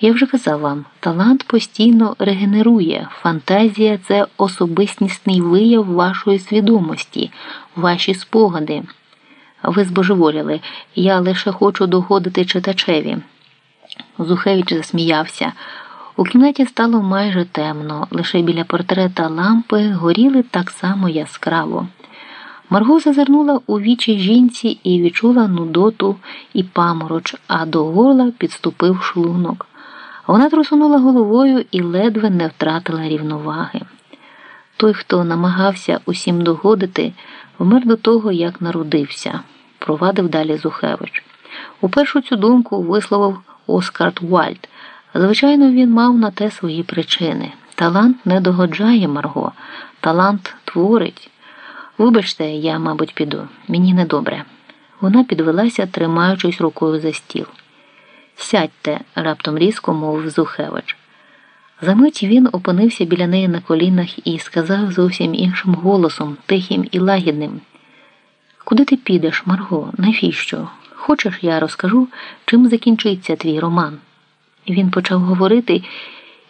Я вже казав вам, талант постійно регенерує, фантазія це особистісний вияв вашої свідомості, ваші спогади. Ви збожеволіли, я лише хочу доходити читачеві. Зухевич засміявся. У кімнаті стало майже темно, лише біля портрета лампи горіли так само яскраво. Марго зазирнула у вічі жінці і відчула нудоту і памороч, а до горла підступив шлунок. Вона трусунула головою і ледве не втратила рівноваги. Той, хто намагався усім догодити, вмер до того, як народився, провадив далі Зухевич. У першу цю думку висловив Оскар Вальд. Звичайно, він мав на те свої причини. Талант не догоджає Марго, талант творить. Вибачте, я, мабуть, піду. Мені недобре. Вона підвелася, тримаючись рукою за стіл. Сядьте, раптом різко мовив Зухевич. Замить він опинився біля неї на колінах і сказав зовсім іншим голосом, тихим і лагідним. Куди ти підеш, Марго? Навіщо? Хочеш, я розкажу, чим закінчиться твій роман? Він почав говорити,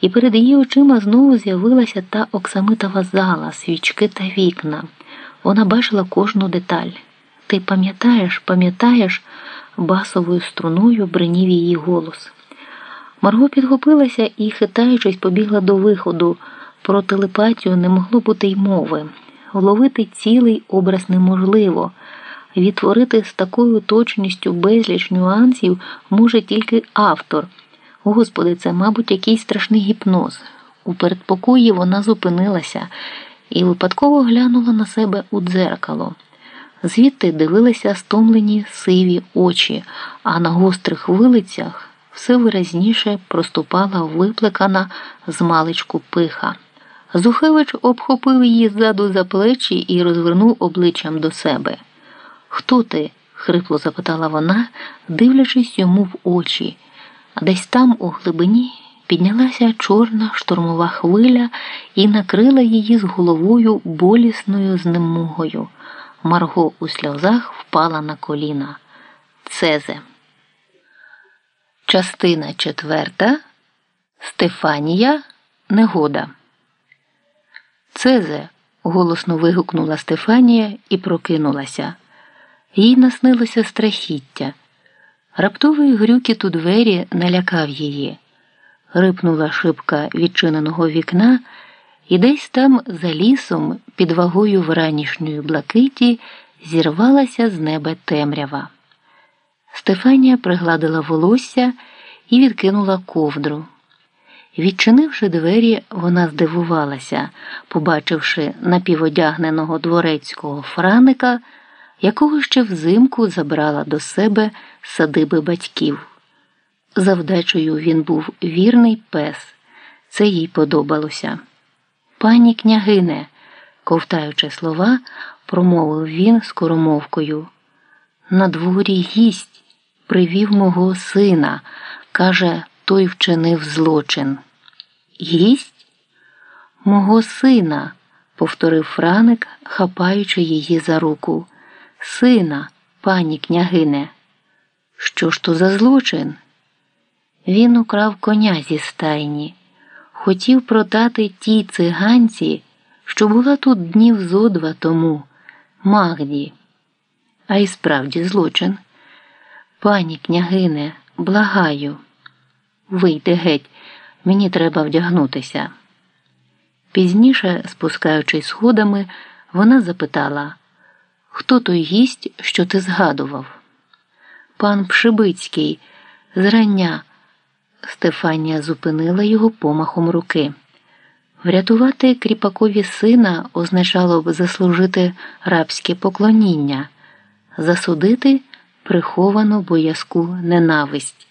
і перед її очима знову з'явилася та оксамитова зала, свічки та вікна. Вона бачила кожну деталь. Ти пам'ятаєш, пам'ятаєш, басовою струною бринів її голос. Марго підхопилася і, хитаючись, побігла до виходу. Про телепатію не могло бути й мови. Вловити цілий образ неможливо. Відтворити з такою точністю безліч нюансів може тільки автор. Господи, це, мабуть, якийсь страшний гіпноз. У передпокої вона зупинилася і випадково глянула на себе у дзеркало. Звідти дивилися стомлені сиві очі, а на гострих вилицях все виразніше проступала виплекана з маличку пиха. Зухевич обхопив її ззаду за плечі і розвернув обличчям до себе. Хто ти? хрипло запитала вона, дивлячись йому в очі. Десь там, у глибині, піднялася чорна штурмова хвиля і накрила її з головою болісною знемогою. Марго у сльозах впала на коліна. Цезе. Частина четверта. Стефанія Негода. Цезе. голосно вигукнула Стефанія і прокинулася. Їй наснилося страхіття. Раптовий грюкіт у двері налякав її. Рипнула шибка відчиненого вікна, і десь там, за лісом, під вагою вранішньої блакиті, зірвалася з неба темрява. Стефанія пригладила волосся і відкинула ковдру. Відчинивши двері, вона здивувалася, побачивши напіводягненого дворецького франика якого ще взимку забрала до себе садиби батьків. Завдачею він був вірний пес, це їй подобалося. Пані княгине, ковтаючи слова, промовив він скоромовкою. На дворі гість привів мого сина, каже, той вчинив злочин. Гість? Мого сина, повторив Франик, хапаючи її за руку сина, пані княгине. Що ж то за злочин? Він украв коня зі стайні, хотів продати тій циганці, що була тут днів зо два тому, Магді. А й справді злочин. Пані княгине, благаю, вийди геть, мені треба вдягнутися. Пізніше, спускаючись сходами, вона запитала Хто той гість, що ти згадував? Пан Пшибицький, зрання. Стефанія зупинила його помахом руки. Врятувати кріпакові сина означало б заслужити рабське поклоніння, засудити приховану боязку ненависть.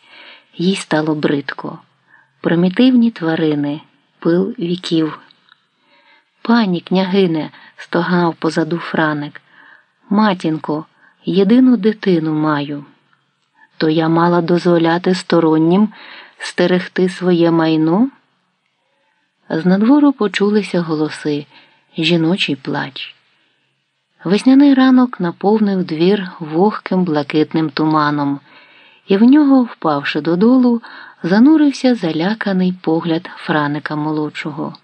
Їй стало бридко. Примітивні тварини, пил віків. Пані княгине, стогнав позаду Франик. Матінко, єдину дитину маю. То я мала дозволяти стороннім стерегти своє майно? З надвору почулися голоси, жіночий плач. Весняний ранок наповнив двір вогким блакитним туманом, і в нього, впавши додолу, занурився заляканий погляд Франика молодшого.